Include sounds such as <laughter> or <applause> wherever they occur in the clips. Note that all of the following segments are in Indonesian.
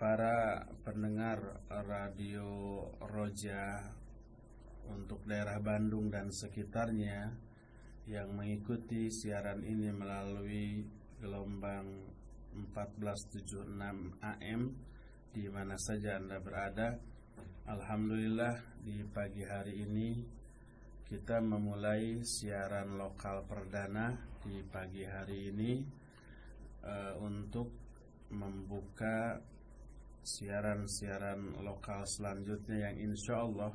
para pendengar radio Roja untuk daerah Bandung dan sekitarnya yang mengikuti siaran ini melalui gelombang 1476 AM di mana saja Anda berada. Alhamdulillah di pagi hari ini kita memulai siaran lokal perdana di pagi hari ini uh, untuk membuka siaran-siaran lokal selanjutnya yang insya Allah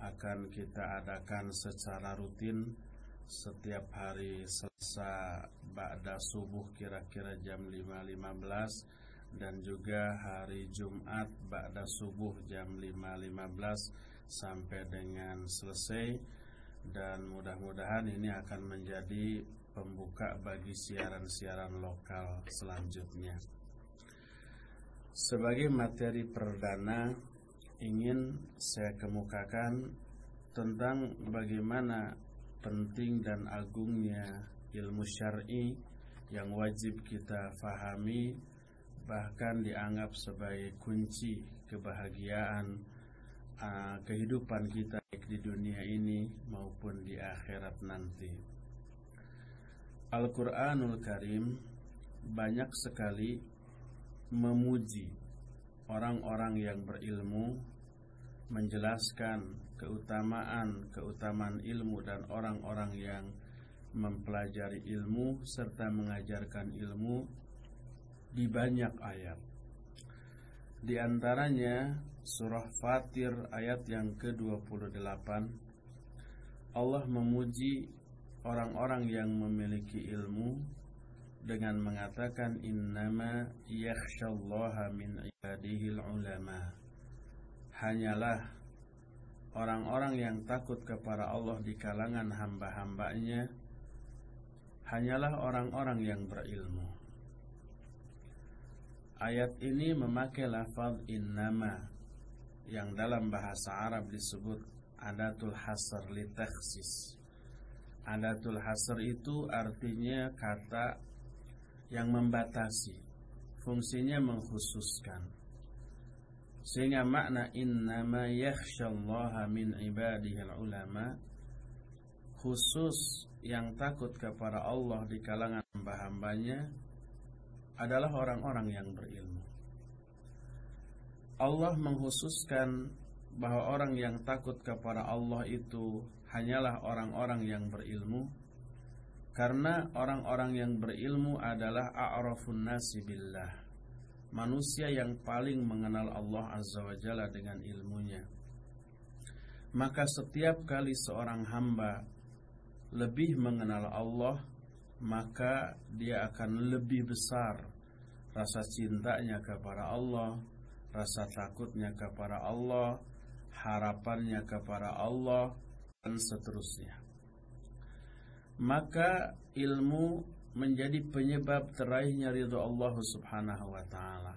akan kita adakan secara rutin setiap hari Selasa Ba'da subuh kira-kira jam 5.15 dan juga hari Jumat Ba'da subuh jam 5.15 sampai dengan selesai dan mudah-mudahan ini akan menjadi pembuka bagi siaran-siaran lokal selanjutnya. Sebagai materi perdana ingin saya kemukakan tentang bagaimana penting dan agungnya ilmu syar'i yang wajib kita fahami bahkan dianggap sebagai kunci kebahagiaan uh, kehidupan kita di dunia ini maupun di akhirat nanti. Al-Qur'anul Karim banyak sekali memuji orang-orang yang berilmu menjelaskan keutamaan-keutamaan ilmu dan orang-orang yang mempelajari ilmu serta mengajarkan ilmu di banyak ayat. Di antaranya surah Fatir ayat yang ke-28 Allah memuji orang-orang yang memiliki ilmu dengan mengatakan innama yakhshallaha min ibadihil ulama. Hanyalah orang-orang yang takut kepada Allah di kalangan hamba-hambanya. Hanyalah orang-orang yang berilmu. Ayat ini memakai lafaz innama yang dalam bahasa Arab disebut adatul hasr li adatul hasr itu artinya kata yang membatasi fungsinya mengkhususkan. Sehingga makna innama yakhsyallaha min ibadihil ulama khusus yang takut kepada Allah di kalangan hamba-hambanya adalah orang-orang yang berilmu. Allah mengkhususkan bahwa orang yang takut kepada Allah itu hanyalah orang-orang yang berilmu karena orang-orang yang berilmu adalah a'rafun nasi. Manusia yang paling mengenal Allah Azza wa Jalla dengan ilmunya. Maka setiap kali seorang hamba lebih mengenal Allah, maka dia akan lebih besar rasa cintanya kepada Allah, rasa takutnya kepada Allah, harapannya kepada Allah, dan seterusnya maka ilmu menjadi penyebab teraihnya ridho Allah Subhanahu wa taala.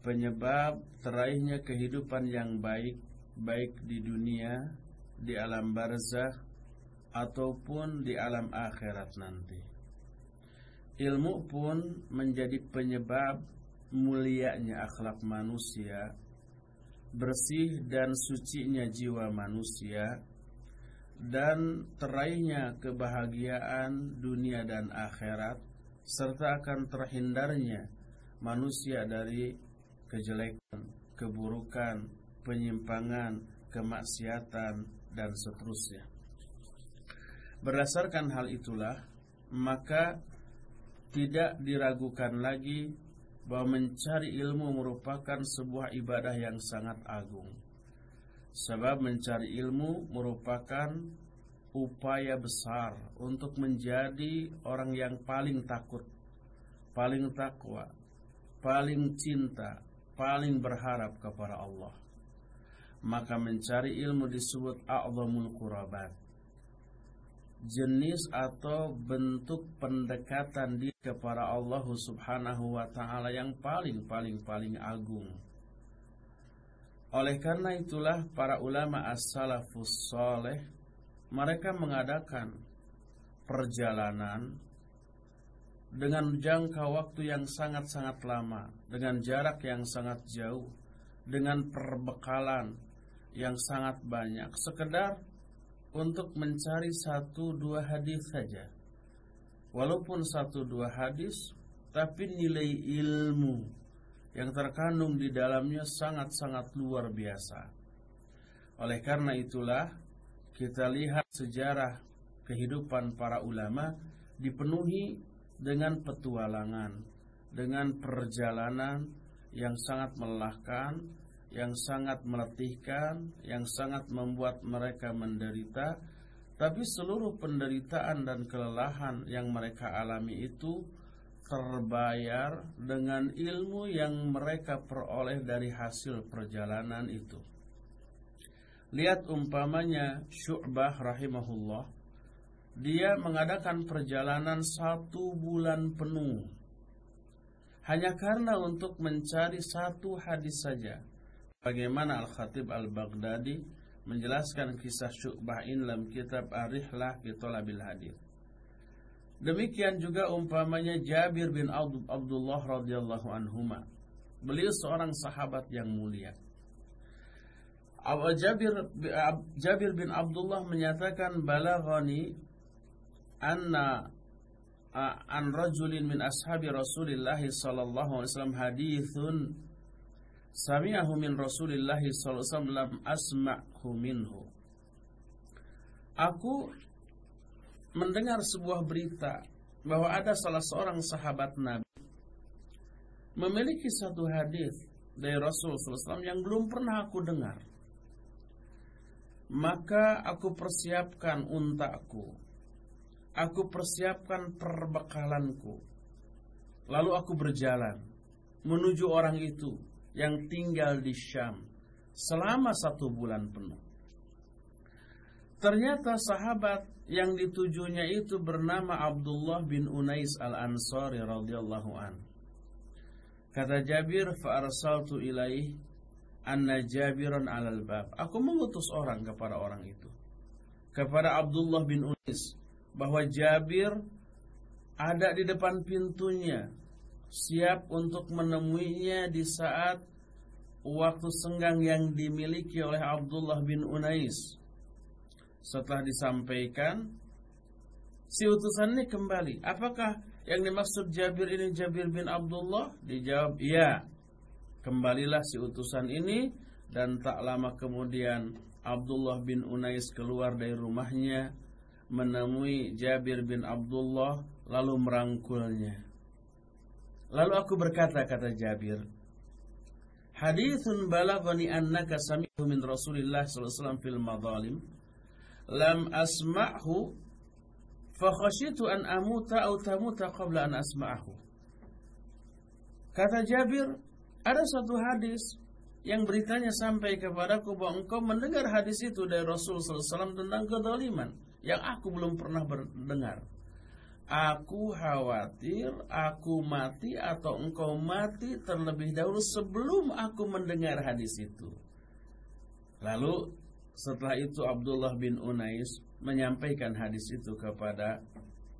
Penyebab teraihnya kehidupan yang baik baik di dunia, di alam barzah ataupun di alam akhirat nanti. Ilmu pun menjadi penyebab mulianya akhlak manusia, bersih dan sucinya jiwa manusia dan teraihnya kebahagiaan dunia dan akhirat serta akan terhindarnya manusia dari kejelekan, keburukan, penyimpangan, kemaksiatan dan seterusnya. Berdasarkan hal itulah maka tidak diragukan lagi bahwa mencari ilmu merupakan sebuah ibadah yang sangat agung Sebab mencari ilmu merupakan upaya besar untuk menjadi orang yang paling takut, paling takwa, paling cinta, paling berharap kepada Allah. Maka mencari ilmu disebut a'zamul qurabat. Jenis atau bentuk pendekatan di kepada Allah Subhanahu wa taala yang paling paling paling agung. Oleh karena itulah para ulama as-salafus soleh mereka mengadakan perjalanan dengan jangka waktu yang sangat-sangat lama, dengan jarak yang sangat jauh, dengan perbekalan yang sangat banyak, sekedar untuk mencari satu dua hadis saja. Walaupun satu dua hadis, tapi nilai ilmu yang terkandung di dalamnya sangat-sangat luar biasa. Oleh karena itulah kita lihat sejarah kehidupan para ulama dipenuhi dengan petualangan, dengan perjalanan yang sangat melelahkan, yang sangat meletihkan, yang sangat membuat mereka menderita, tapi seluruh penderitaan dan kelelahan yang mereka alami itu terbayar dengan ilmu yang mereka peroleh dari hasil perjalanan itu. Lihat umpamanya Syu'bah rahimahullah. Dia mengadakan perjalanan satu bulan penuh. Hanya karena untuk mencari satu hadis saja. Bagaimana Al-Khatib Al-Baghdadi Menjelaskan kisah Syu'bah in dalam kitab Ar-Rihlah Fitolabil Hadir Demikian juga umpamanya Jabir bin Abdullah radhiyallahu anhuma. Beliau seorang sahabat yang mulia. Jabir Jabir bin Abdullah menyatakan balaghani anna an rajulin min ashabi Rasulillah sallallahu alaihi wasallam hadithun sami'ahu min Rasulillah sallallahu alaihi wasallam lam asma'hu minhu Aku mendengar sebuah berita bahwa ada salah seorang sahabat Nabi memiliki satu hadis dari Rasul SAW yang belum pernah aku dengar. Maka aku persiapkan untaku. Aku persiapkan perbekalanku. Lalu aku berjalan menuju orang itu yang tinggal di Syam selama satu bulan penuh. Ternyata sahabat yang ditujunya itu bernama Abdullah bin Unais al-Ansari radhiyallahu an. Kata Jabir fa arsaltu ilaih anna Jabiran alal bab. Aku mengutus orang kepada orang itu. Kepada Abdullah bin Unais bahwa Jabir ada di depan pintunya siap untuk menemuinya di saat waktu senggang yang dimiliki oleh Abdullah bin Unais setelah disampaikan si utusan ini kembali. Apakah yang dimaksud Jabir ini Jabir bin Abdullah? Dijawab, iya. Kembalilah si utusan ini dan tak lama kemudian Abdullah bin Unais keluar dari rumahnya menemui Jabir bin Abdullah lalu merangkulnya. Lalu aku berkata kata Jabir, Hadithun balaghani annaka sami'hu min Rasulillah sallallahu alaihi wasallam fil madhalim lam asma'hu fa khashitu an amuta aw tamuta qabla an asma'hu. Kata Jabir, ada satu hadis yang beritanya sampai kepadaku bahwa engkau mendengar hadis itu dari Rasul SAW tentang kedoliman yang aku belum pernah mendengar. Aku khawatir aku mati atau engkau mati terlebih dahulu sebelum aku mendengar hadis itu. Lalu setelah itu Abdullah bin Unais menyampaikan hadis itu kepada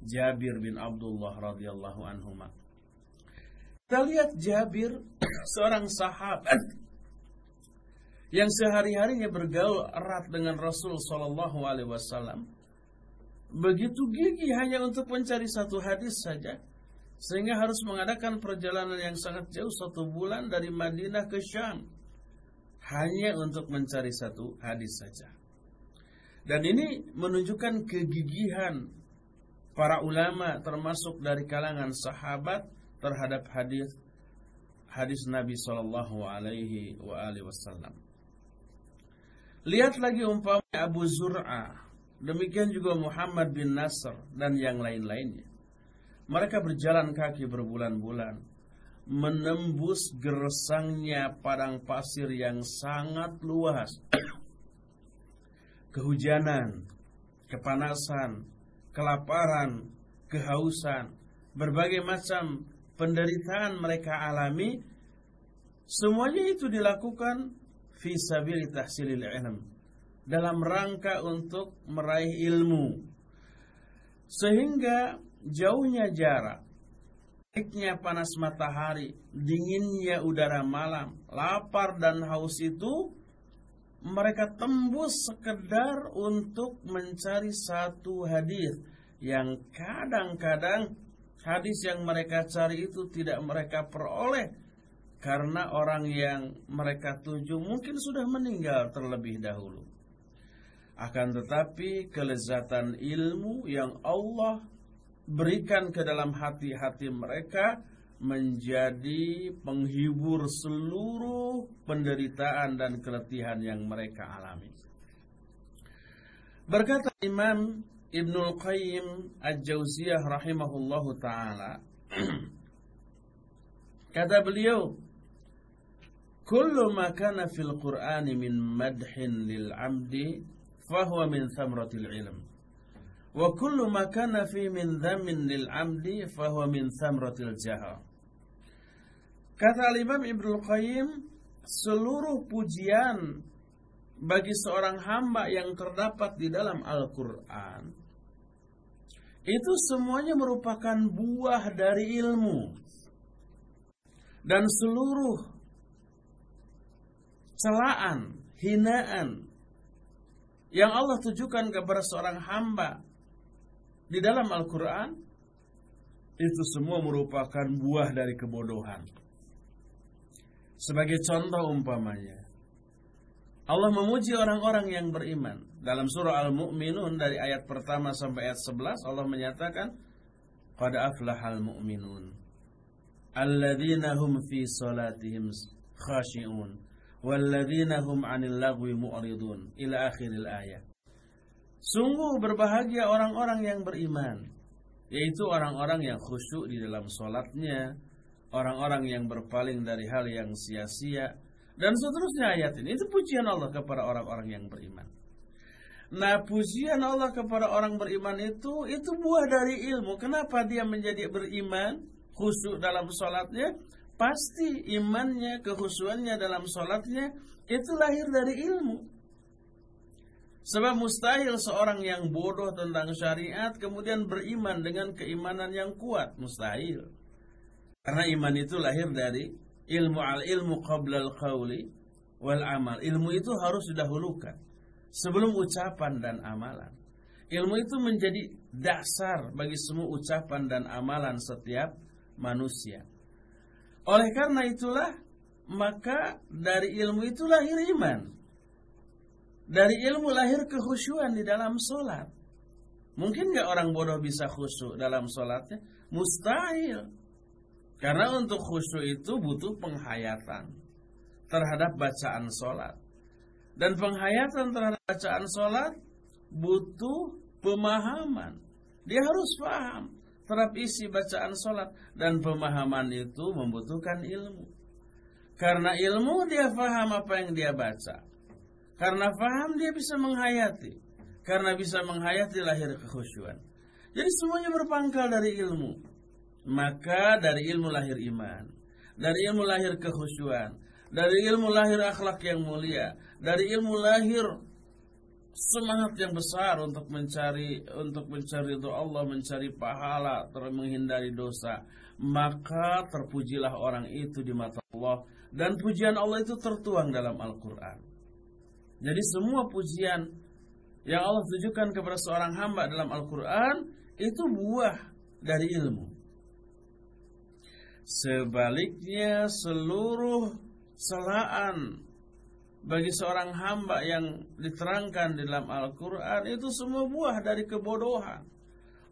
Jabir bin Abdullah radhiyallahu anhu. Kita lihat Jabir <clears throat> seorang sahabat yang sehari-harinya bergaul erat dengan Rasul Shallallahu Alaihi Wasallam begitu gigih hanya untuk mencari satu hadis saja sehingga harus mengadakan perjalanan yang sangat jauh satu bulan dari Madinah ke Syam hanya untuk mencari satu hadis saja. Dan ini menunjukkan kegigihan para ulama termasuk dari kalangan sahabat terhadap hadis hadis Nabi Shallallahu Alaihi Wasallam. Lihat lagi umpamanya Abu Zur'ah, demikian juga Muhammad bin Nasr dan yang lain-lainnya. Mereka berjalan kaki berbulan-bulan menembus gersangnya padang pasir yang sangat luas. Kehujanan, kepanasan, kelaparan, kehausan, berbagai macam penderitaan mereka alami, semuanya itu dilakukan fisabilillah tahsilil ilm dalam rangka untuk meraih ilmu. Sehingga jauhnya jarak Naiknya panas matahari, dinginnya udara malam, lapar dan haus itu mereka tembus sekedar untuk mencari satu hadis yang kadang-kadang hadis yang mereka cari itu tidak mereka peroleh karena orang yang mereka tuju mungkin sudah meninggal terlebih dahulu. Akan tetapi kelezatan ilmu yang Allah berikan ke dalam hati-hati mereka menjadi penghibur seluruh penderitaan dan keletihan yang mereka alami. Berkata Imam Ibnu Qayyim Al-Jauziyah rahimahullahu taala <clears throat> kata beliau Kullu ma kana fil Qur'ani min madhin lil 'amdi fahuwa min thamratil ilm wa kullu ma kana fi min dhammin lil 'amdi fahuwa min thamratil jahal Kata Imam Ibnu Qayyim, seluruh pujian bagi seorang hamba yang terdapat di dalam Al-Qur'an itu semuanya merupakan buah dari ilmu. Dan seluruh celaan, hinaan yang Allah tujukan kepada seorang hamba di dalam Al-Qur'an itu semua merupakan buah dari kebodohan. Sebagai contoh umpamanya Allah memuji orang-orang yang beriman. Dalam surah Al-Mu'minun Dari ayat pertama sampai ayat 11 Allah menyatakan Qad aflahal mu'minun Alladzina hum fi salatihim khashi'un Walladzina hum anil lagwi mu'ridun. Ila akhiril ayat Sungguh berbahagia orang-orang yang beriman Yaitu orang-orang yang khusyuk di dalam solatnya orang-orang yang berpaling dari hal yang sia-sia dan seterusnya ayat ini itu pujian Allah kepada orang-orang yang beriman. Nah, pujian Allah kepada orang beriman itu itu buah dari ilmu. Kenapa dia menjadi beriman khusyuk dalam sholatnya? Pasti imannya, kehusuannya dalam sholatnya itu lahir dari ilmu. Sebab mustahil seorang yang bodoh tentang syariat kemudian beriman dengan keimanan yang kuat. Mustahil. Karena iman itu lahir dari ilmu al ilmu qabla al qawli wal amal. Ilmu itu harus didahulukan sebelum ucapan dan amalan. Ilmu itu menjadi dasar bagi semua ucapan dan amalan setiap manusia. Oleh karena itulah maka dari ilmu itu lahir iman. Dari ilmu lahir kehusuan di dalam solat. Mungkin nggak orang bodoh bisa khusyuk dalam solatnya? Mustahil. Karena untuk khusyuk itu butuh penghayatan terhadap bacaan sholat. Dan penghayatan terhadap bacaan sholat butuh pemahaman. Dia harus paham terhadap isi bacaan sholat. Dan pemahaman itu membutuhkan ilmu. Karena ilmu dia paham apa yang dia baca. Karena paham dia bisa menghayati. Karena bisa menghayati lahir kekhusyuan. Jadi semuanya berpangkal dari ilmu. Maka dari ilmu lahir iman Dari ilmu lahir kehusuan Dari ilmu lahir akhlak yang mulia Dari ilmu lahir Semangat yang besar untuk mencari Untuk mencari itu Allah Mencari pahala menghindari dosa Maka terpujilah orang itu di mata Allah Dan pujian Allah itu tertuang dalam Al-Quran Jadi semua pujian Yang Allah tujukan kepada seorang hamba dalam Al-Quran Itu buah dari ilmu Sebaliknya seluruh celaan bagi seorang hamba yang diterangkan dalam Al-Quran itu semua buah dari kebodohan.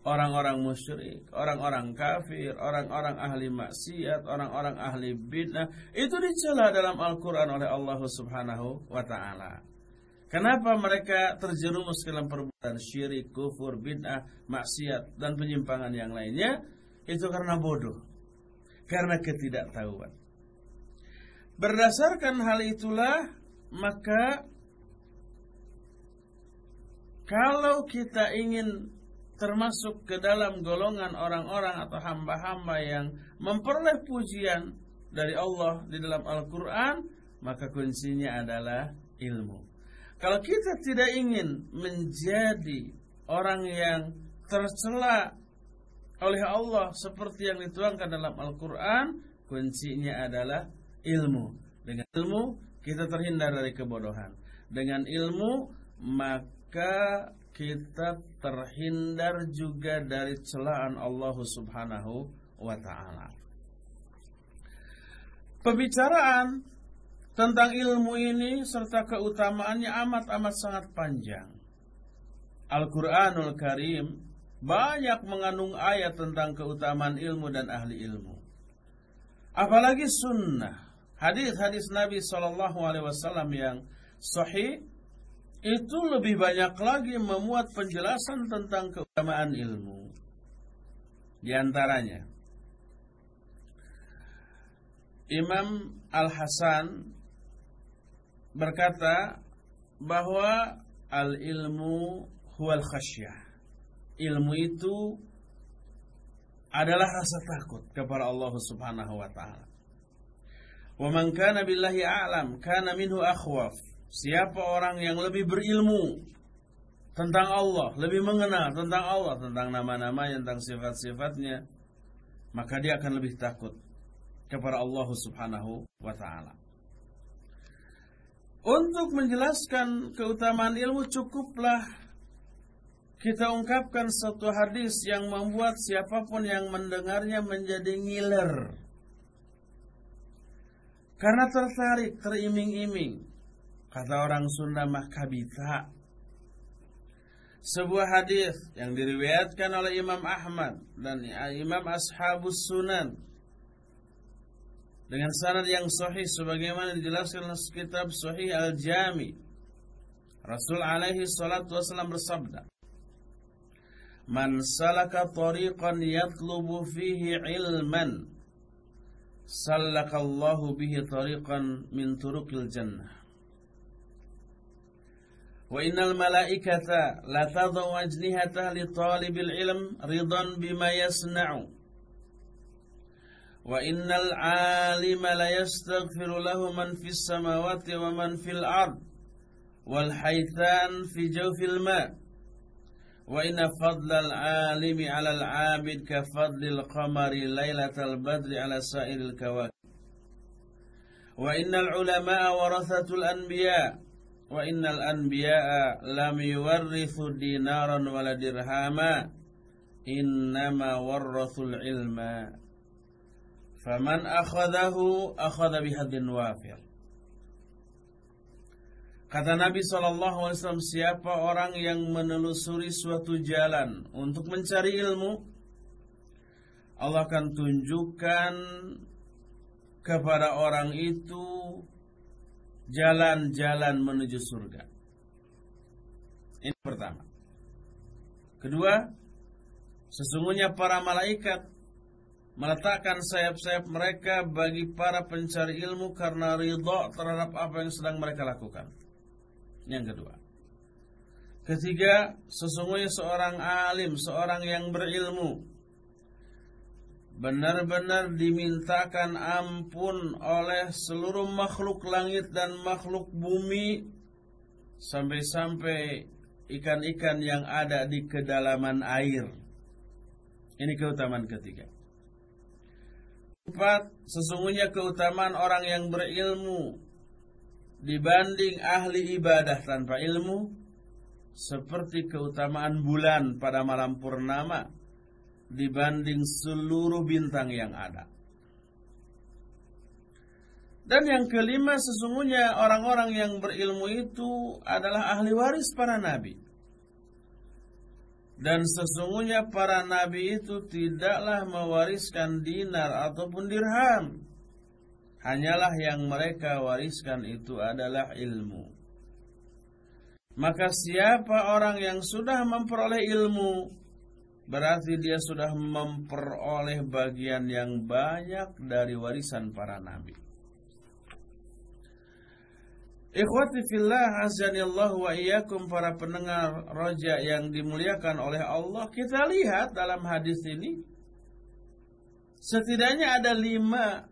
Orang-orang musyrik, orang-orang kafir, orang-orang ahli maksiat, orang-orang ahli bid'ah itu dicela dalam Al-Quran oleh Allah Subhanahu wa taala. Kenapa mereka terjerumus dalam perbuatan syirik, kufur, bid'ah, maksiat dan penyimpangan yang lainnya? Itu karena bodoh karena ketidaktahuan. Berdasarkan hal itulah maka kalau kita ingin termasuk ke dalam golongan orang-orang atau hamba-hamba yang memperoleh pujian dari Allah di dalam Al-Quran, maka kuncinya adalah ilmu. Kalau kita tidak ingin menjadi orang yang tercela oleh Allah seperti yang dituangkan dalam Al-Qur'an, kuncinya adalah ilmu. Dengan ilmu kita terhindar dari kebodohan. Dengan ilmu maka kita terhindar juga dari celaan Allah Subhanahu wa taala. Pembicaraan tentang ilmu ini serta keutamaannya amat-amat sangat panjang. Al-Qur'anul Karim banyak mengandung ayat tentang keutamaan ilmu dan ahli ilmu. Apalagi sunnah, hadis-hadis Nabi Shallallahu Alaihi Wasallam yang sahih itu lebih banyak lagi memuat penjelasan tentang keutamaan ilmu. Di antaranya, Imam Al Hasan berkata bahwa al ilmu huwal khasyah ilmu itu adalah rasa takut kepada Allah Subhanahu wa taala. Wa man kana billahi a'lam kana minhu akhwaf. Siapa orang yang lebih berilmu tentang Allah, lebih mengenal tentang Allah, tentang nama-namanya, tentang sifat-sifatnya, maka dia akan lebih takut kepada Allah Subhanahu wa taala. Untuk menjelaskan keutamaan ilmu cukuplah kita ungkapkan satu hadis yang membuat siapa pun yang mendengarnya menjadi ngiler. Karena tertarik, teriming-iming. Kata orang Sunda mah kabita. Sebuah hadis yang diriwayatkan oleh Imam Ahmad dan Imam Ashabus Sunan dengan sanad yang sahih sebagaimana dijelaskan dalam kitab Sahih Al-Jami. Rasul alaihi salatu wasallam bersabda, Man salaka tariqan yatlubu fihi ilman Sallakallahu bihi tariqan min turuqil jannah Wa innal malaikata la tadau ajnihata li talibil ilm ridan bima yasna'u وإن العالم ليستغفر له من في السماوات ومن في الأرض والحيثان في جوف الماء. وإن فضل العالم على العابد كفضل القمر ليلة البدر على سائر الكواكب. وإن العلماء ورثة الأنبياء وإن الأنبياء لم يورثوا دينارا ولا درهما إنما ورثوا العلم. فمن أخذه أخذ بهد وافر Kata Nabi SAW, siapa orang yang menelusuri suatu jalan untuk mencari ilmu, Allah akan tunjukkan kepada orang itu jalan-jalan menuju surga. Ini pertama. Kedua, sesungguhnya para malaikat meletakkan sayap-sayap mereka bagi para pencari ilmu karena ridho terhadap apa yang sedang mereka lakukan. Yang kedua. Ketiga, sesungguhnya seorang alim, seorang yang berilmu benar-benar dimintakan ampun oleh seluruh makhluk langit dan makhluk bumi sampai-sampai ikan-ikan yang ada di kedalaman air. Ini keutamaan ketiga. Empat, sesungguhnya keutamaan orang yang berilmu dibanding ahli ibadah tanpa ilmu seperti keutamaan bulan pada malam purnama dibanding seluruh bintang yang ada. Dan yang kelima sesungguhnya orang-orang yang berilmu itu adalah ahli waris para nabi. Dan sesungguhnya para nabi itu tidaklah mewariskan dinar ataupun dirham hanyalah yang mereka wariskan itu adalah ilmu. Maka siapa orang yang sudah memperoleh ilmu, berarti dia sudah memperoleh bagian yang banyak dari warisan para nabi. Ikhwati fillah Allah wa iyyakum para pendengar roja yang dimuliakan oleh Allah, kita lihat dalam hadis ini setidaknya ada lima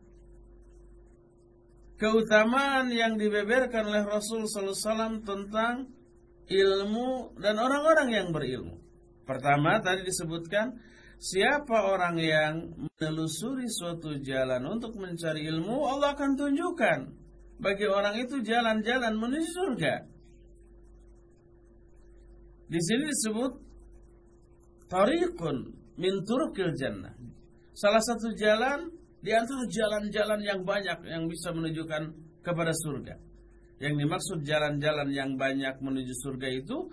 keutamaan yang dibeberkan oleh Rasul wasallam tentang ilmu dan orang-orang yang berilmu. Pertama tadi disebutkan Siapa orang yang menelusuri suatu jalan untuk mencari ilmu, Allah akan tunjukkan bagi orang itu jalan-jalan menuju surga. Di sini disebut tariqun min turukil jannah. Salah satu jalan di antara jalan-jalan yang banyak yang bisa menunjukkan kepada surga. Yang dimaksud jalan-jalan yang banyak menuju surga itu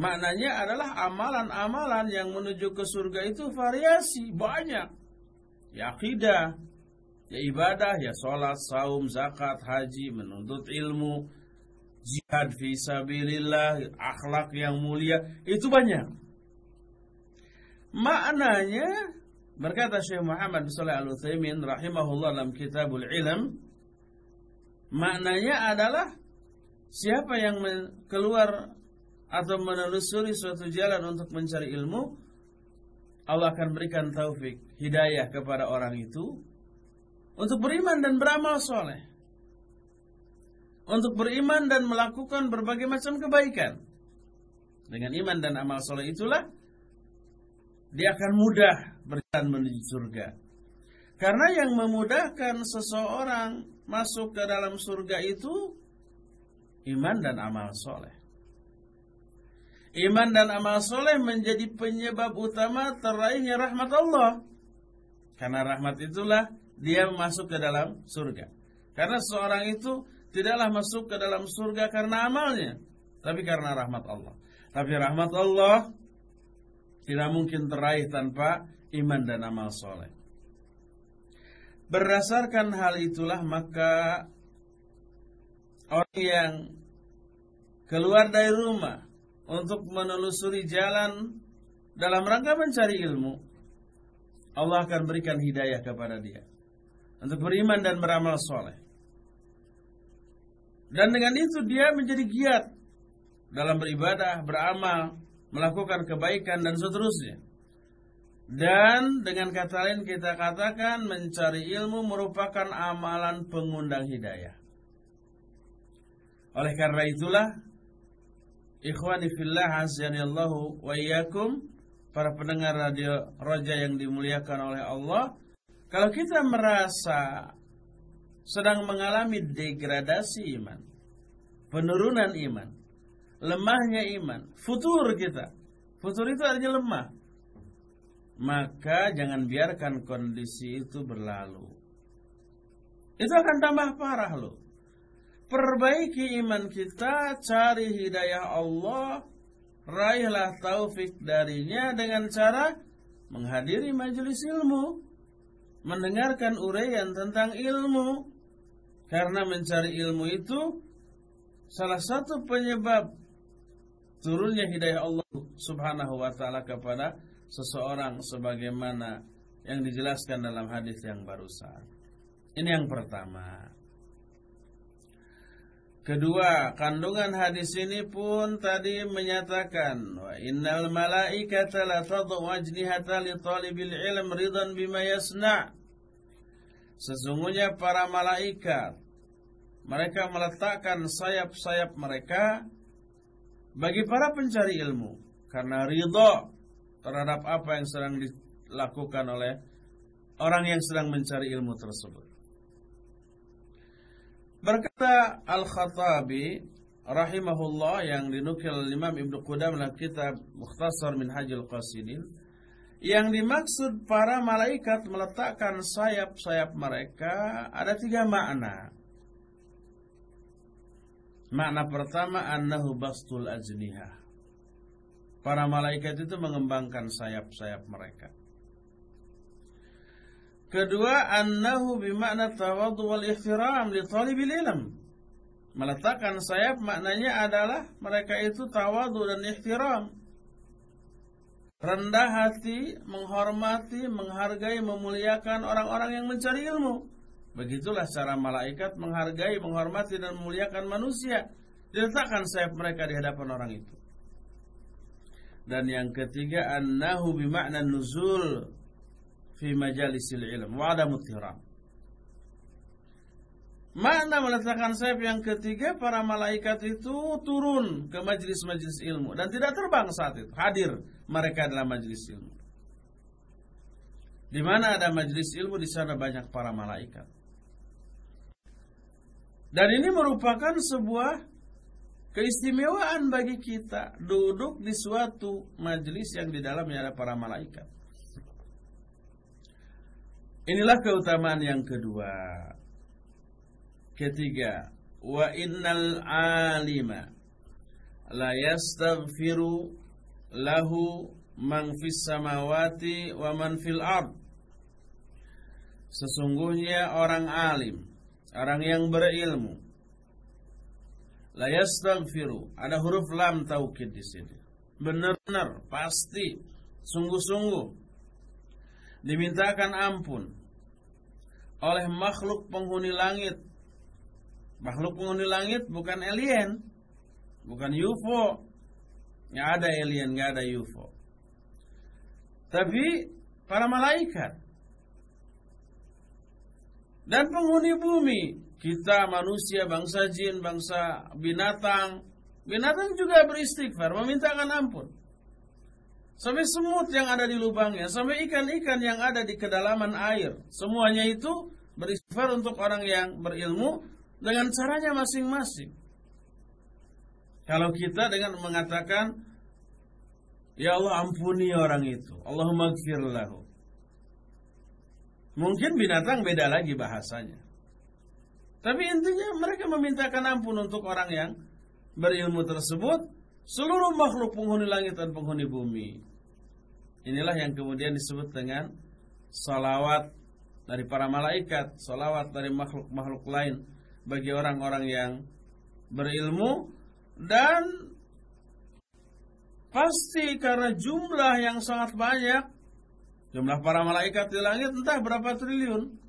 maknanya adalah amalan-amalan yang menuju ke surga itu variasi banyak. Ya akidah, ya ibadah, ya sholat, saum, zakat, haji, menuntut ilmu, jihad fi sabilillah, akhlak yang mulia, itu banyak. Maknanya berkata Syekh Muhammad bin Shalih Al-Utsaimin rahimahullah dalam Kitabul Ilm maknanya adalah siapa yang keluar atau menelusuri suatu jalan untuk mencari ilmu Allah akan berikan taufik hidayah kepada orang itu untuk beriman dan beramal soleh untuk beriman dan melakukan berbagai macam kebaikan dengan iman dan amal soleh itulah dia akan mudah berjalan menuju surga. Karena yang memudahkan seseorang masuk ke dalam surga itu iman dan amal soleh. Iman dan amal soleh menjadi penyebab utama teraihnya rahmat Allah. Karena rahmat itulah dia masuk ke dalam surga. Karena seorang itu tidaklah masuk ke dalam surga karena amalnya, tapi karena rahmat Allah. Tapi rahmat Allah tidak mungkin teraih tanpa iman dan amal soleh. Berdasarkan hal itulah maka orang yang keluar dari rumah untuk menelusuri jalan dalam rangka mencari ilmu, Allah akan berikan hidayah kepada dia untuk beriman dan beramal soleh. Dan dengan itu dia menjadi giat dalam beribadah, beramal, melakukan kebaikan dan seterusnya. Dan dengan kata lain kita katakan mencari ilmu merupakan amalan pengundang hidayah. Oleh karena itulah ikhwani fillah azanillahu wa iyyakum para pendengar radio Roja yang dimuliakan oleh Allah, kalau kita merasa sedang mengalami degradasi iman, penurunan iman, lemahnya iman, futur kita. Futur itu artinya lemah. Maka jangan biarkan kondisi itu berlalu. Itu akan tambah parah loh. Perbaiki iman kita, cari hidayah Allah, raihlah taufik darinya dengan cara menghadiri majelis ilmu, mendengarkan uraian tentang ilmu. Karena mencari ilmu itu salah satu penyebab turunnya hidayah Allah Subhanahu wa taala kepada seseorang sebagaimana yang dijelaskan dalam hadis yang barusan. Ini yang pertama. Kedua, kandungan hadis ini pun tadi menyatakan wa innal malaikata la tadhu ajnihata li talibil ilm ridan bima yasna. Sesungguhnya para malaikat mereka meletakkan sayap-sayap mereka bagi para pencari ilmu karena ridho terhadap apa yang sedang dilakukan oleh orang yang sedang mencari ilmu tersebut. Berkata Al-Khattabi rahimahullah yang dinukil Imam Ibnu Qudam dalam kitab Mukhtasar min Hajjul Qasidin yang dimaksud para malaikat meletakkan sayap-sayap mereka ada tiga makna. Makna pertama annahu bastul ajniha. Para malaikat itu mengembangkan sayap-sayap mereka. Kedua, annahu bimakna tawadhu wal ihtiram li talibil ilm. Meletakkan sayap maknanya adalah mereka itu tawadhu dan ihtiram. Rendah hati, menghormati, menghargai, memuliakan orang-orang yang mencari ilmu. Begitulah cara malaikat menghargai, menghormati dan memuliakan manusia. Diletakkan sayap mereka di hadapan orang itu. Dan yang ketiga annahu bimakna nuzul fi majalisil ilm wa adamu Makna meletakkan sayap yang ketiga para malaikat itu turun ke majlis-majlis ilmu dan tidak terbang saat itu, hadir mereka dalam majlis ilmu. Di mana ada majelis ilmu di sana banyak para malaikat. Dan ini merupakan sebuah keistimewaan bagi kita duduk di suatu majelis yang di dalamnya ada para malaikat. Inilah keutamaan yang kedua. Ketiga, wa innal alima la yastaghfiru lahu man fis samawati wa man fil ard. Sesungguhnya orang alim, orang yang berilmu la yastaghfiru. Ada huruf lam taukid di sini. Benar-benar, pasti, sungguh-sungguh dimintakan ampun oleh makhluk penghuni langit. Makhluk penghuni langit bukan alien, bukan UFO. Nggak ada alien, nggak ada UFO. Tapi para malaikat dan penghuni bumi kita manusia, bangsa jin, bangsa binatang. Binatang juga beristighfar, memintakan ampun. Sampai semut yang ada di lubangnya, sampai ikan-ikan yang ada di kedalaman air. Semuanya itu beristighfar untuk orang yang berilmu dengan caranya masing-masing. Kalau kita dengan mengatakan, Ya Allah ampuni orang itu. Allahumma gfir lahu. Mungkin binatang beda lagi bahasanya. Tapi intinya mereka memintakan ampun untuk orang yang berilmu tersebut seluruh makhluk penghuni langit dan penghuni bumi. Inilah yang kemudian disebut dengan salawat dari para malaikat, salawat dari makhluk-makhluk lain bagi orang-orang yang berilmu dan pasti karena jumlah yang sangat banyak jumlah para malaikat di langit entah berapa triliun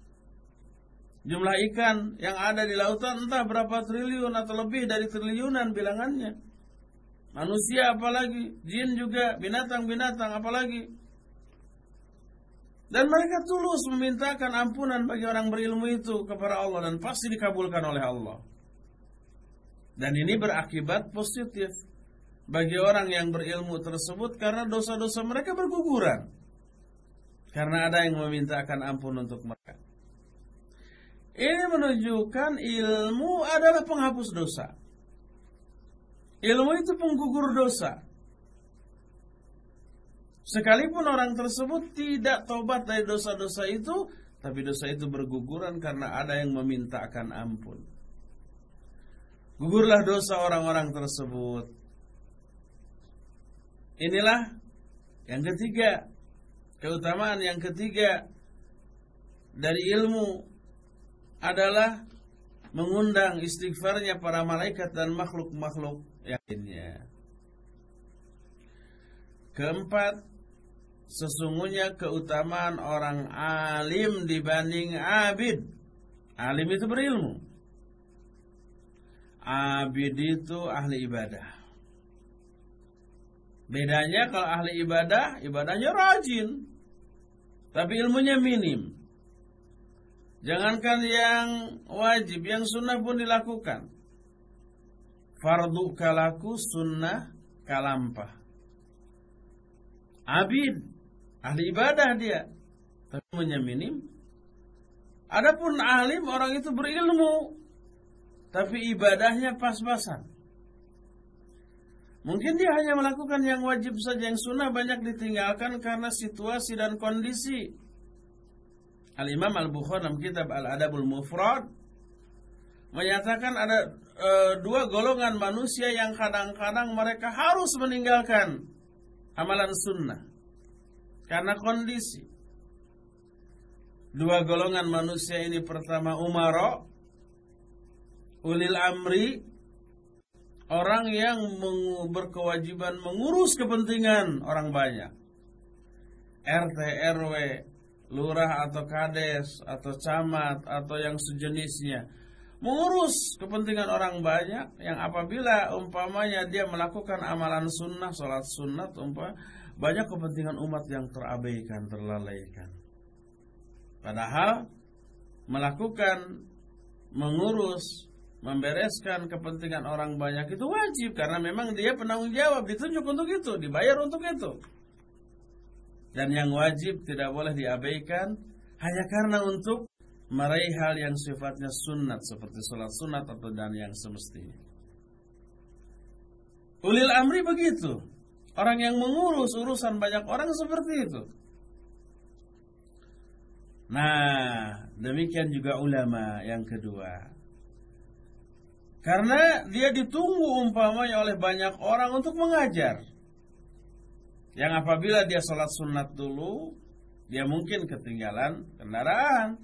Jumlah ikan yang ada di lautan entah berapa triliun atau lebih dari triliunan bilangannya. Manusia apalagi, jin juga, binatang-binatang apalagi. Dan mereka tulus memintakan ampunan bagi orang berilmu itu kepada Allah dan pasti dikabulkan oleh Allah. Dan ini berakibat positif bagi orang yang berilmu tersebut karena dosa-dosa mereka berguguran. Karena ada yang memintakan ampun untuk mereka. Ini menunjukkan ilmu adalah penghapus dosa. Ilmu itu penggugur dosa. Sekalipun orang tersebut tidak tobat dari dosa-dosa itu, tapi dosa itu berguguran karena ada yang memintakan ampun. Gugurlah dosa orang-orang tersebut. Inilah yang ketiga, keutamaan yang ketiga dari ilmu adalah mengundang istighfarnya para malaikat dan makhluk-makhluk yang lainnya. Keempat, sesungguhnya keutamaan orang alim dibanding abid. Alim itu berilmu. Abid itu ahli ibadah. Bedanya kalau ahli ibadah, ibadahnya rajin. Tapi ilmunya minim. Jangankan yang wajib, yang sunnah pun dilakukan. Fardu kalaku sunnah kalampah. Abid, ahli ibadah dia. Tapi minim. Adapun alim orang itu berilmu. Tapi ibadahnya pas-pasan. Mungkin dia hanya melakukan yang wajib saja, yang sunnah banyak ditinggalkan karena situasi dan kondisi. Al-Imam Al-Bukhari dalam kitab Al-Adabul Mufrad menyatakan ada e, dua golongan manusia yang kadang-kadang mereka harus meninggalkan amalan sunnah karena kondisi. Dua golongan manusia ini pertama umaro ulil amri orang yang berkewajiban mengurus kepentingan orang banyak. RT RW lurah atau kades atau camat atau yang sejenisnya mengurus kepentingan orang banyak yang apabila umpamanya dia melakukan amalan sunnah sholat sunnah umpah banyak kepentingan umat yang terabaikan terlalaikan. Padahal melakukan mengurus membereskan kepentingan orang banyak itu wajib karena memang dia penanggung jawab ditunjuk untuk itu dibayar untuk itu. Dan yang wajib tidak boleh diabaikan hanya karena untuk meraih hal yang sifatnya sunat seperti sholat sunat atau dan yang semestinya. Ulil amri begitu. Orang yang mengurus urusan banyak orang seperti itu. Nah, demikian juga ulama yang kedua. Karena dia ditunggu umpamanya oleh banyak orang untuk mengajar. Yang apabila dia sholat sunat dulu, dia mungkin ketinggalan kendaraan,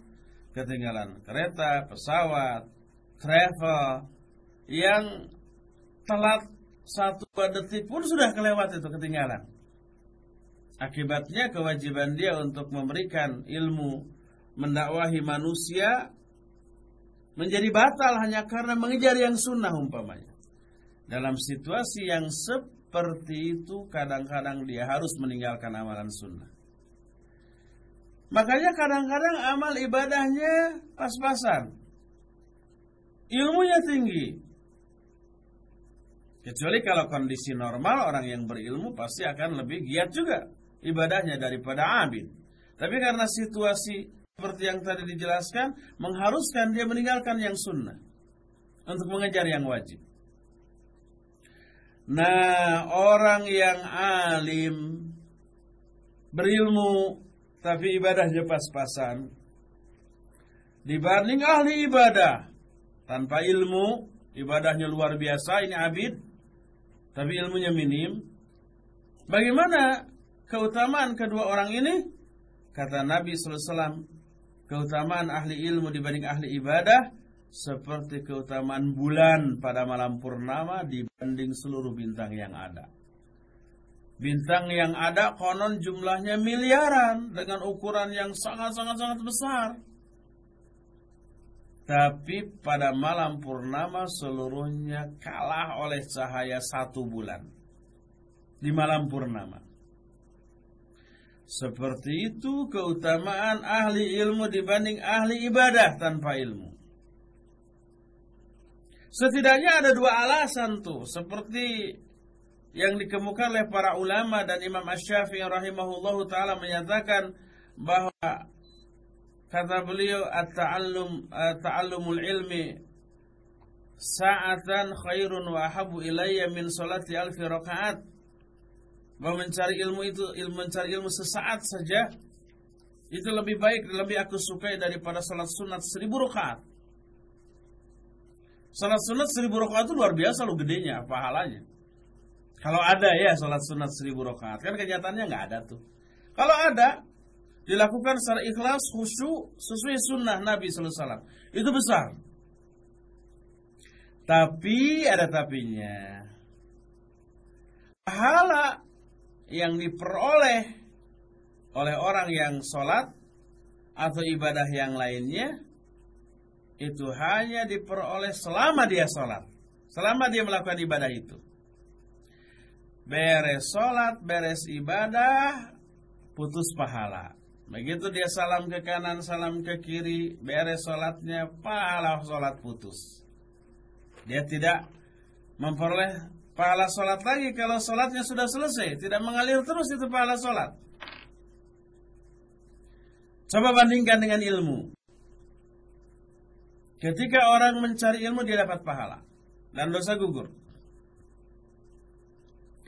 ketinggalan kereta, pesawat, travel, yang telat satu detik pun sudah kelewat itu ketinggalan. Akibatnya kewajiban dia untuk memberikan ilmu, mendakwahi manusia menjadi batal hanya karena mengejar yang sunnah umpamanya. Dalam situasi yang seperti itu kadang-kadang dia harus meninggalkan amalan sunnah. Makanya kadang-kadang amal ibadahnya pas-pasan. Ilmunya tinggi. Kecuali kalau kondisi normal orang yang berilmu pasti akan lebih giat juga ibadahnya daripada abid. Tapi karena situasi seperti yang tadi dijelaskan, mengharuskan dia meninggalkan yang sunnah untuk mengejar yang wajib. Nah, orang yang alim berilmu tapi ibadahnya pas-pasan dibanding ahli ibadah tanpa ilmu, ibadahnya luar biasa ini abid tapi ilmunya minim. Bagaimana keutamaan kedua orang ini? Kata Nabi wasallam, keutamaan ahli ilmu dibanding ahli ibadah seperti keutamaan bulan pada malam purnama dibanding seluruh bintang yang ada. Bintang yang ada konon jumlahnya miliaran dengan ukuran yang sangat-sangat-sangat besar. Tapi pada malam purnama seluruhnya kalah oleh cahaya satu bulan. Di malam purnama. Seperti itu keutamaan ahli ilmu dibanding ahli ibadah tanpa ilmu. Setidaknya ada dua alasan tuh, seperti yang dikemukakan oleh para ulama dan Imam Asy-Syafi'i rahimahullahu taala menyatakan bahwa kata beliau at-ta'allum ta'allumul ilmi sa'atan khairun wa ahabbu ilayya min salati alfi rakaat bahwa mencari ilmu itu ilmu mencari ilmu sesaat saja itu lebih baik lebih aku sukai daripada salat sunat seribu rakaat. Salat sunat seribu rakaat itu luar biasa lo gedenya pahalanya. Kalau ada ya salat sunat seribu rakaat kan kenyataannya nggak ada tuh. Kalau ada dilakukan secara ikhlas khusyuk sesuai sunnah Nabi Sallallahu Alaihi Wasallam itu besar. Tapi ada tapinya. Pahala yang diperoleh oleh orang yang sholat atau ibadah yang lainnya itu hanya diperoleh selama dia sholat, selama dia melakukan ibadah itu. Beres sholat, beres ibadah, putus pahala. Begitu dia salam ke kanan, salam ke kiri, beres sholatnya, pahala sholat putus. Dia tidak memperoleh pahala sholat lagi kalau sholatnya sudah selesai. Tidak mengalir terus itu pahala sholat. Coba bandingkan dengan ilmu. Ketika orang mencari ilmu dia dapat pahala dan dosa gugur.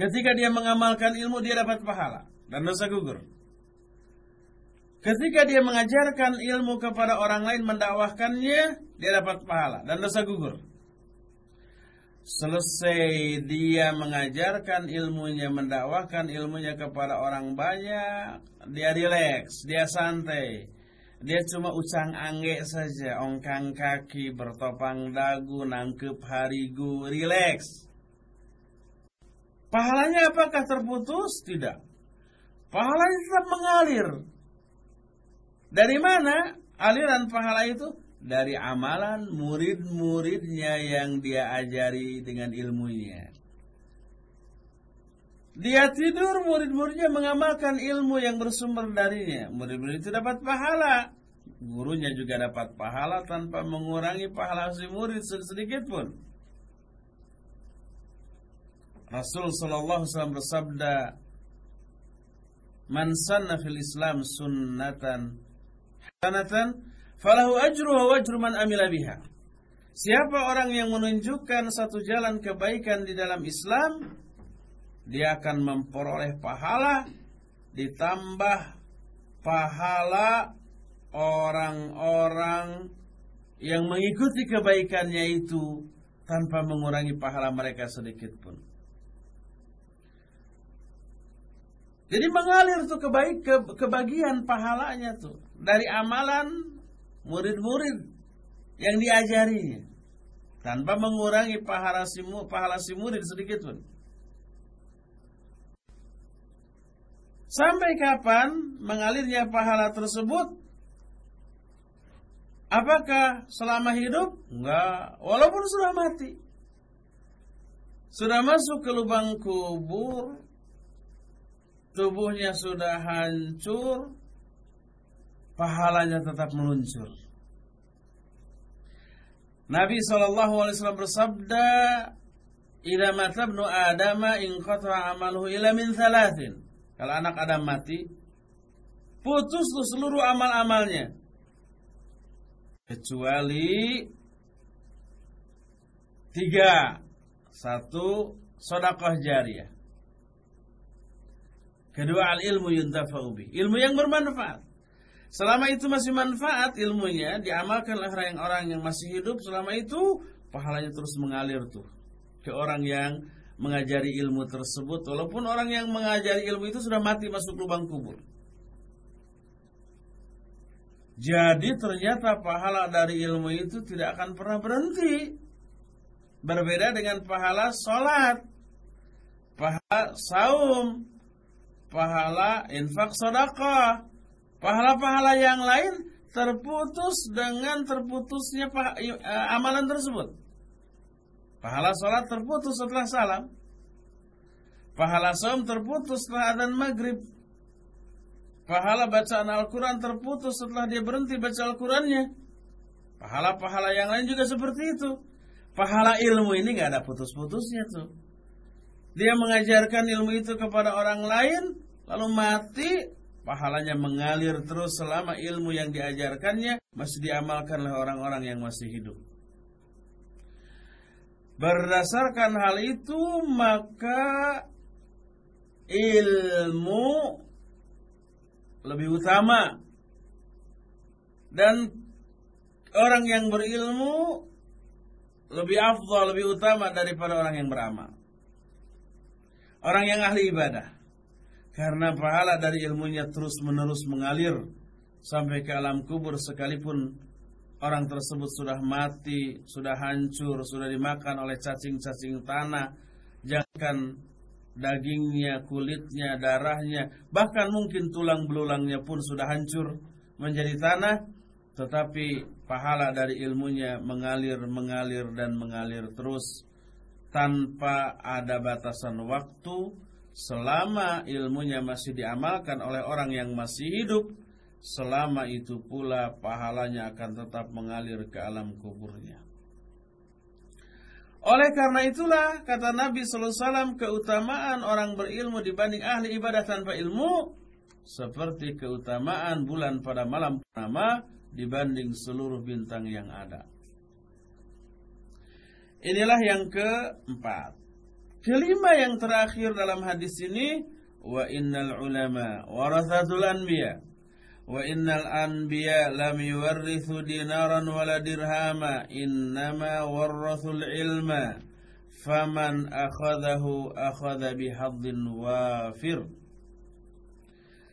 Ketika dia mengamalkan ilmu dia dapat pahala dan dosa gugur. Ketika dia mengajarkan ilmu kepada orang lain mendakwahkannya, dia dapat pahala dan dosa gugur. Selesai dia mengajarkan ilmunya, mendakwahkan ilmunya kepada orang banyak, dia rileks, dia santai. Dia cuma ucang angge saja, ongkang kaki, bertopang dagu, nangkep harigu, rileks. Pahalanya apakah terputus? Tidak. Pahalanya tetap mengalir. Dari mana aliran pahala itu? dari amalan murid-muridnya yang dia ajari dengan ilmunya. Dia tidur, murid-muridnya mengamalkan ilmu yang bersumber darinya. Murid-murid itu dapat pahala. Gurunya juga dapat pahala tanpa mengurangi pahala si murid sedikit pun. Rasul Sallallahu Alaihi Wasallam bersabda, man sanna fil Islam sunnatan hasanatan falahu ajru wa wajru man amila biha. Siapa orang yang menunjukkan satu jalan kebaikan di dalam Islam, dia akan memperoleh pahala ditambah pahala orang-orang yang mengikuti kebaikannya itu tanpa mengurangi pahala mereka sedikit pun. Jadi mengalir tuh kebaik ke, kebagian pahalanya tuh dari amalan murid-murid yang diajarinya tanpa mengurangi pahala si, pahala si murid sedikit pun. Sampai kapan mengalirnya pahala tersebut? Apakah selama hidup? Enggak, walaupun sudah mati. Sudah masuk ke lubang kubur, tubuhnya sudah hancur, pahalanya tetap meluncur. Nabi SAW bersabda, "Idza mata ibnu Adam in qata amaluhu ila min thalathin." Kalau anak Adam mati, putus tuh seluruh amal-amalnya. Kecuali tiga. Satu, sodakoh jariah. Kedua, al-ilmu yuntafa'u Ilmu yang bermanfaat. Selama itu masih manfaat ilmunya diamalkan oleh orang-orang yang masih hidup selama itu pahalanya terus mengalir tuh ke orang yang mengajari ilmu tersebut walaupun orang yang mengajari ilmu itu sudah mati masuk lubang kubur. Jadi ternyata pahala dari ilmu itu tidak akan pernah berhenti. Berbeda dengan pahala sholat, pahala saum, pahala infak sodakah, Pahala-pahala yang lain terputus dengan terputusnya eh, amalan tersebut. Pahala sholat terputus setelah salam. Pahala som terputus setelah adzan maghrib. Pahala bacaan Al-Quran terputus setelah dia berhenti baca Al-Qurannya. Pahala-pahala yang lain juga seperti itu. Pahala ilmu ini gak ada putus-putusnya tuh. Dia mengajarkan ilmu itu kepada orang lain, lalu mati, pahalanya mengalir terus selama ilmu yang diajarkannya masih diamalkan oleh orang-orang yang masih hidup. Berdasarkan hal itu maka ilmu lebih utama dan orang yang berilmu lebih afdal, lebih utama daripada orang yang beramal. Orang yang ahli ibadah. Karena pahala dari ilmunya terus-menerus mengalir sampai ke alam kubur sekalipun orang tersebut sudah mati, sudah hancur, sudah dimakan oleh cacing-cacing tanah, jangan dagingnya, kulitnya, darahnya, bahkan mungkin tulang belulangnya pun sudah hancur menjadi tanah, tetapi pahala dari ilmunya mengalir, mengalir dan mengalir terus tanpa ada batasan waktu selama ilmunya masih diamalkan oleh orang yang masih hidup, selama itu pula pahalanya akan tetap mengalir ke alam kuburnya. Oleh karena itulah kata Nabi sallallahu alaihi wasallam keutamaan orang berilmu dibanding ahli ibadah tanpa ilmu seperti keutamaan bulan pada malam purnama dibanding seluruh bintang yang ada. Inilah yang keempat. Kelima yang terakhir dalam hadis ini wa innal ulama warathatul anbiya wa innal anbiya lam yuwarrithu dinaran wala dirhama innama warrathul ilma faman akhadahu akhadha bihaddin wafir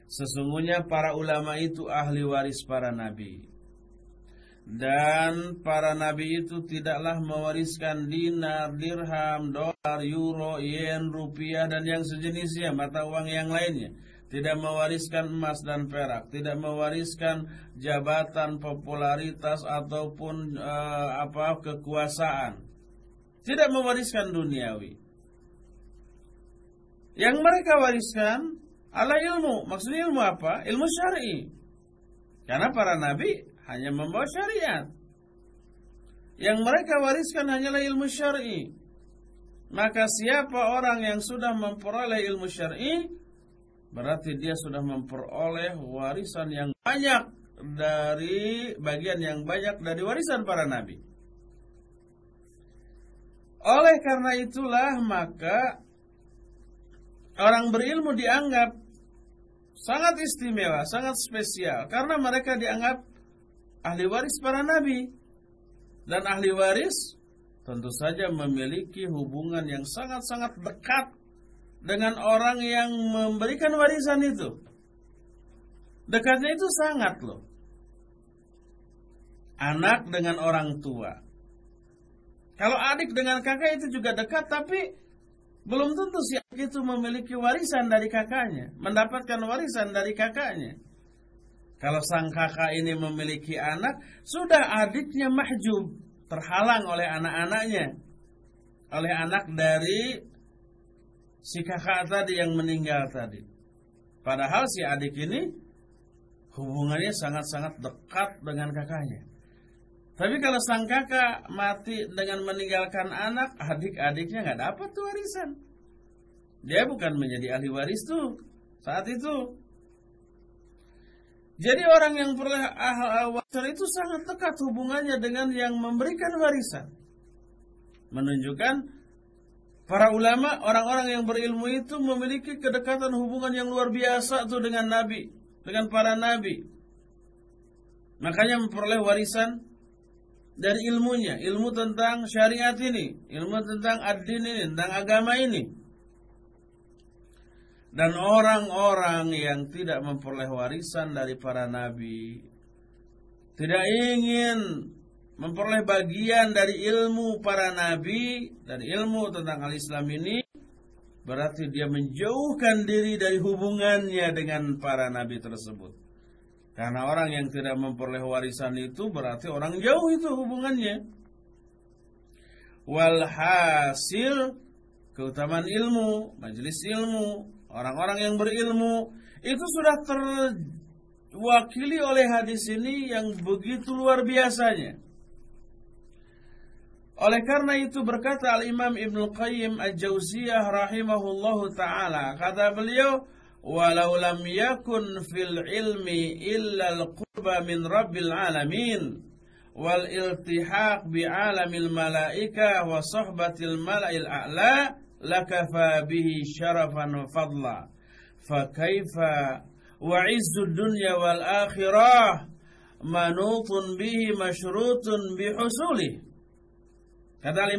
Sesungguhnya para ulama itu ahli waris para nabi dan para nabi itu tidaklah mewariskan dinar, dirham, dolar, euro, yen, rupiah dan yang sejenisnya mata uang yang lainnya. Tidak mewariskan emas dan perak, tidak mewariskan jabatan, popularitas ataupun uh, apa kekuasaan. Tidak mewariskan duniawi. Yang mereka wariskan adalah ilmu. Maksudnya ilmu apa? Ilmu syar'i. Karena para nabi hanya membawa syariat. Yang mereka wariskan hanyalah ilmu syar'i. Maka siapa orang yang sudah memperoleh ilmu syar'i, berarti dia sudah memperoleh warisan yang banyak dari bagian yang banyak dari warisan para nabi. Oleh karena itulah maka orang berilmu dianggap sangat istimewa, sangat spesial karena mereka dianggap ahli waris para nabi. Dan ahli waris tentu saja memiliki hubungan yang sangat-sangat dekat dengan orang yang memberikan warisan itu. Dekatnya itu sangat loh. Anak dengan orang tua. Kalau adik dengan kakak itu juga dekat tapi belum tentu si adik itu memiliki warisan dari kakaknya, mendapatkan warisan dari kakaknya. Kalau sang kakak ini memiliki anak, sudah adiknya mahjub, terhalang oleh anak-anaknya. Oleh anak dari si kakak tadi yang meninggal tadi. Padahal si adik ini hubungannya sangat-sangat dekat dengan kakaknya. Tapi kalau sang kakak mati dengan meninggalkan anak, adik-adiknya nggak dapat tuh warisan. Dia bukan menjadi ahli waris tuh saat itu. Jadi orang yang peroleh warisan itu sangat dekat hubungannya dengan yang memberikan warisan. Menunjukkan para ulama, orang-orang yang berilmu itu memiliki kedekatan hubungan yang luar biasa tuh dengan Nabi, dengan para Nabi. Makanya memperoleh warisan dari ilmunya, ilmu tentang syariat ini, ilmu tentang ad-din ini, tentang agama ini. Dan orang-orang yang tidak memperoleh warisan dari para nabi, tidak ingin memperoleh bagian dari ilmu para nabi, dari ilmu tentang al-Islam ini, berarti dia menjauhkan diri dari hubungannya dengan para nabi tersebut. Karena orang yang tidak memperoleh warisan itu berarti orang jauh itu hubungannya. Walhasil keutamaan ilmu, majelis ilmu, orang-orang yang berilmu itu sudah terwakili oleh hadis ini yang begitu luar biasanya. Oleh karena itu berkata Al-Imam Ibn Qayyim Al-Jauziyah rahimahullahu taala kata beliau walau lam yakun fil ilmi illa al-qurba min rabbil alamin wal iltihaq bi alamil malaika wa sohbatil mala'il a'la lakafa bihi syarafan wa fadla fa kaifa wa izzu dunya wal akhirah manutun bihi masyrutun bi husulih kata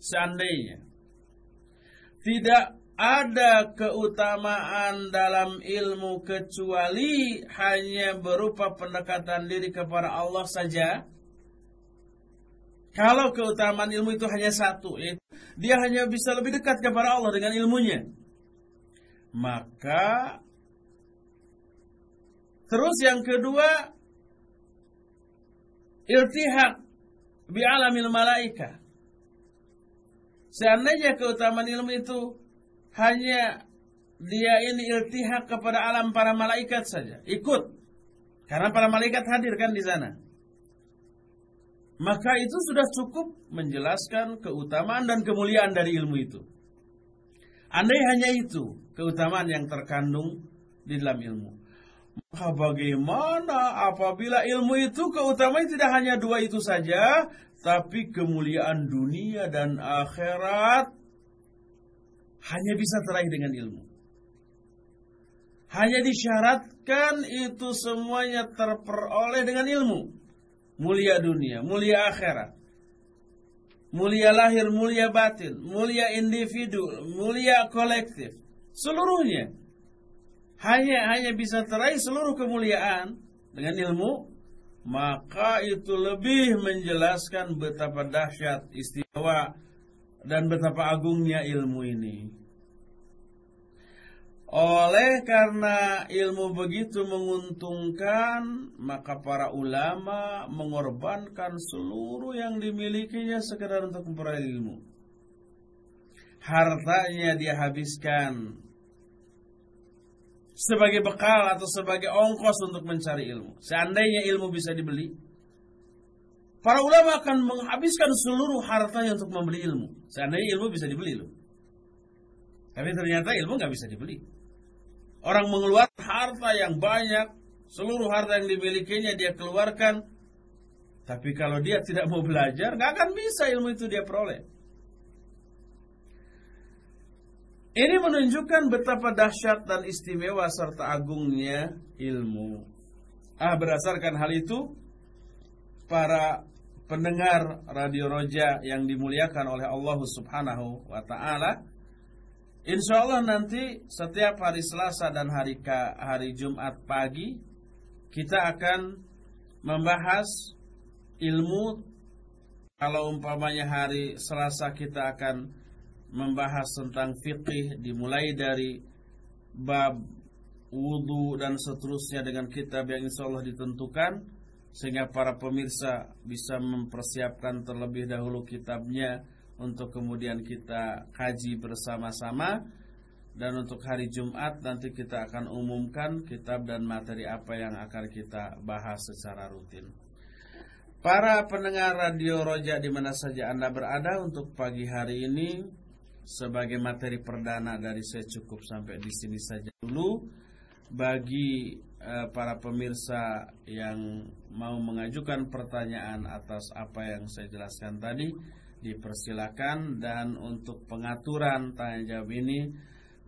seandainya tidak ada keutamaan dalam ilmu kecuali hanya berupa pendekatan diri kepada Allah saja. Kalau keutamaan ilmu itu hanya satu, yaitu dia hanya bisa lebih dekat kepada Allah dengan ilmunya. Maka terus yang kedua iltihak bi alamil malaika. Seandainya keutamaan ilmu itu hanya dia ini iltihak kepada alam para malaikat saja, ikut. Karena para malaikat hadir kan di sana. Maka itu sudah cukup menjelaskan keutamaan dan kemuliaan dari ilmu itu. Andai hanya itu keutamaan yang terkandung di dalam ilmu. Maka bagaimana apabila ilmu itu keutamaan tidak hanya dua itu saja, tapi kemuliaan dunia dan akhirat hanya bisa teraih dengan ilmu. Hanya disyaratkan itu semuanya terperoleh dengan ilmu. Mulia dunia, mulia akhirat. Mulia lahir, mulia batin, mulia individu, mulia kolektif. Seluruhnya. Hanya hanya bisa teraih seluruh kemuliaan dengan ilmu. Maka itu lebih menjelaskan betapa dahsyat istimewa dan betapa agungnya ilmu ini. Oleh karena ilmu begitu menguntungkan, maka para ulama mengorbankan seluruh yang dimilikinya sekedar untuk memperoleh ilmu. Hartanya dia habiskan sebagai bekal atau sebagai ongkos untuk mencari ilmu. Seandainya ilmu bisa dibeli, Para ulama akan menghabiskan seluruh hartanya untuk membeli ilmu. Seandainya ilmu bisa dibeli loh. Tapi ternyata ilmu nggak bisa dibeli. Orang mengeluarkan harta yang banyak, seluruh harta yang dimilikinya dia keluarkan. Tapi kalau dia tidak mau belajar, nggak akan bisa ilmu itu dia peroleh. Ini menunjukkan betapa dahsyat dan istimewa serta agungnya ilmu. Ah, berdasarkan hal itu, para pendengar Radio Roja yang dimuliakan oleh Allah Subhanahu wa taala, insya Allah nanti setiap hari Selasa dan hari hari Jumat pagi kita akan membahas ilmu. Kalau umpamanya hari Selasa kita akan membahas tentang fikih dimulai dari bab wudhu dan seterusnya dengan kitab yang insya Allah ditentukan sehingga para pemirsa bisa mempersiapkan terlebih dahulu kitabnya untuk kemudian kita kaji bersama-sama dan untuk hari Jumat nanti kita akan umumkan kitab dan materi apa yang akan kita bahas secara rutin. Para pendengar radio Roja di mana saja Anda berada untuk pagi hari ini sebagai materi perdana dari saya cukup sampai di sini saja dulu. Bagi eh, para pemirsa yang mau mengajukan pertanyaan atas apa yang saya jelaskan tadi, dipersilakan dan untuk pengaturan tanya jawab ini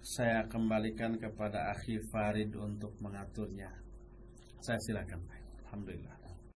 saya kembalikan kepada Akhi Farid untuk mengaturnya. Saya silakan. Alhamdulillah.